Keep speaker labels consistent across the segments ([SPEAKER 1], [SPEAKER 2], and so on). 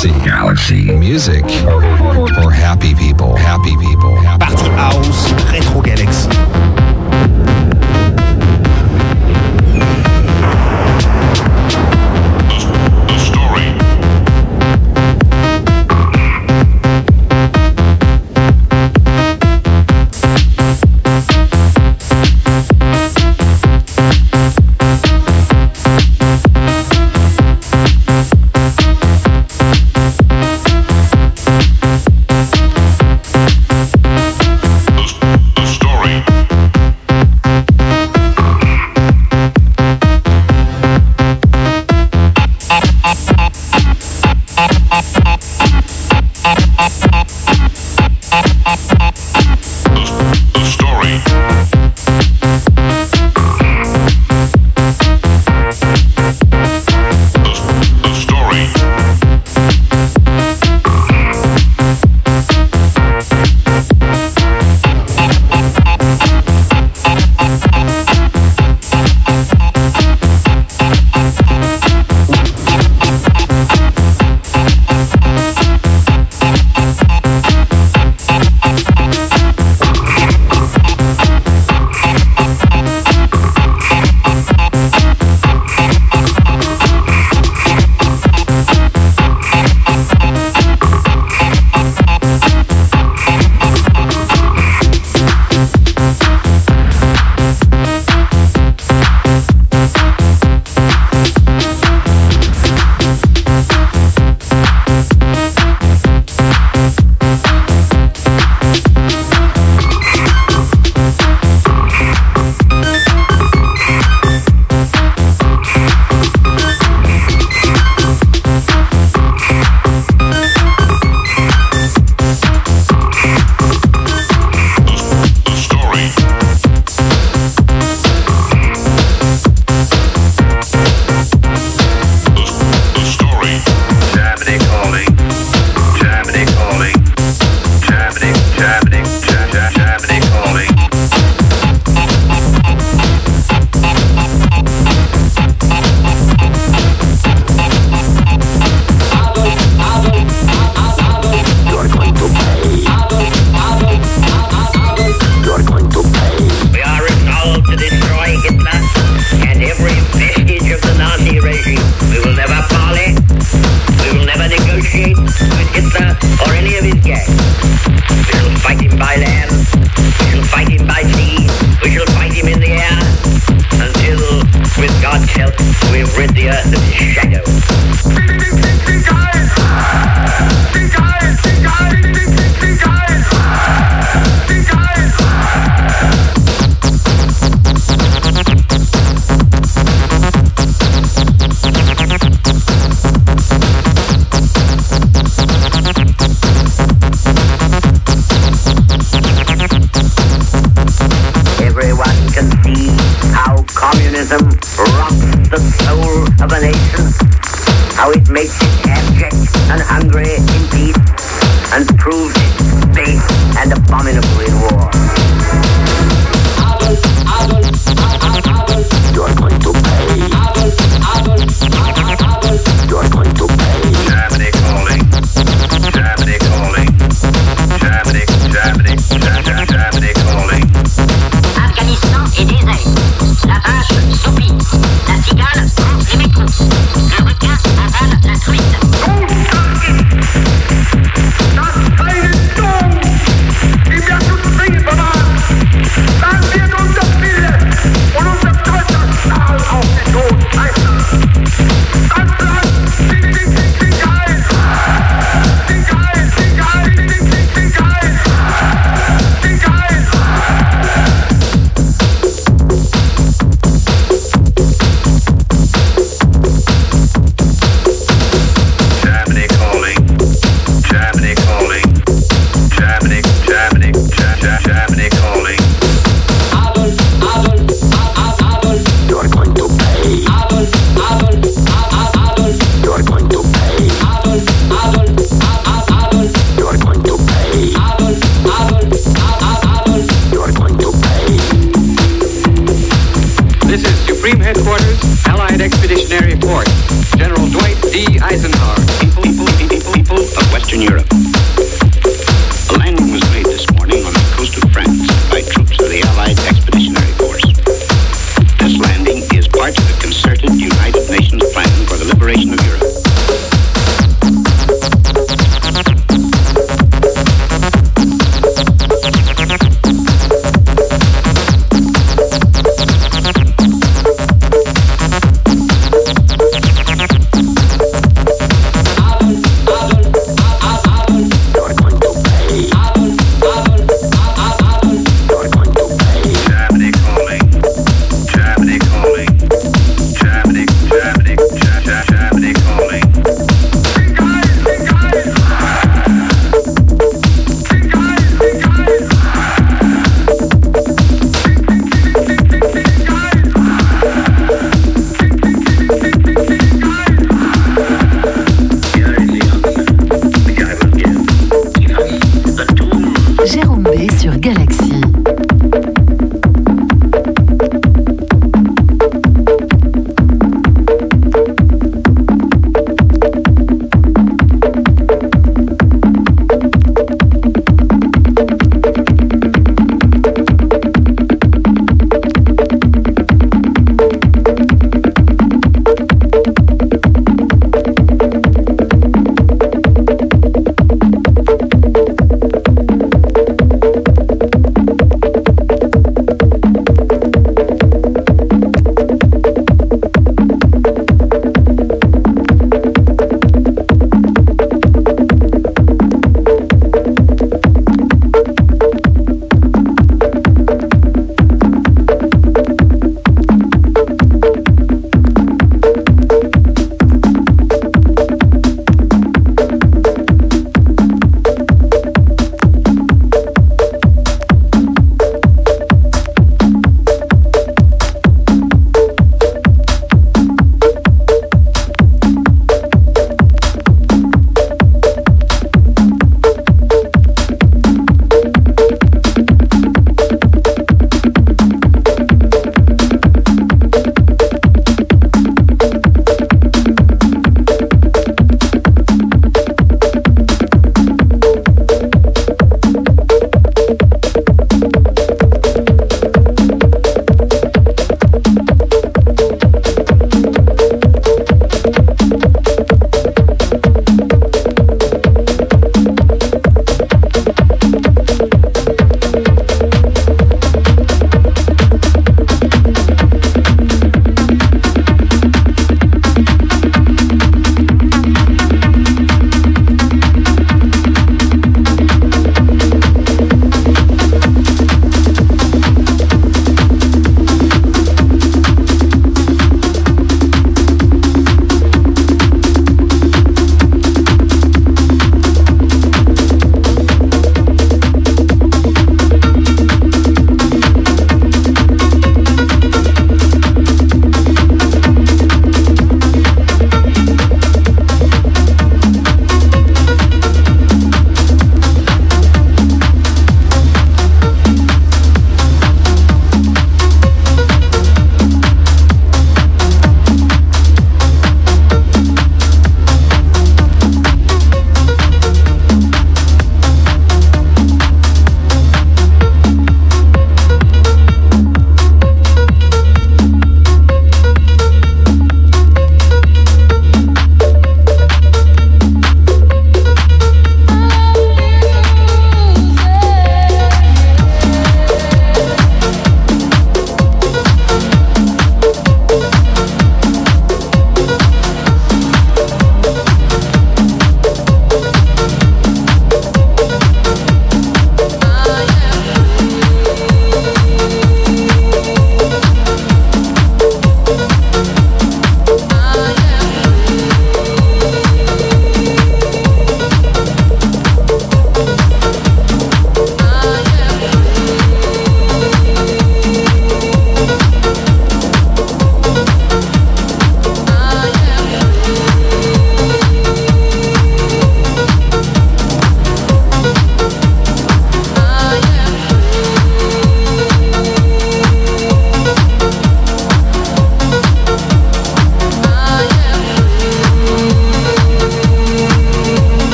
[SPEAKER 1] Galaxy. Galaxy. Music for happy people. Happy people.
[SPEAKER 2] Party House, Retro Galaxy.
[SPEAKER 3] Jérôme B
[SPEAKER 4] sur Galaxy.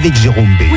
[SPEAKER 5] Avec
[SPEAKER 6] Jérôme B.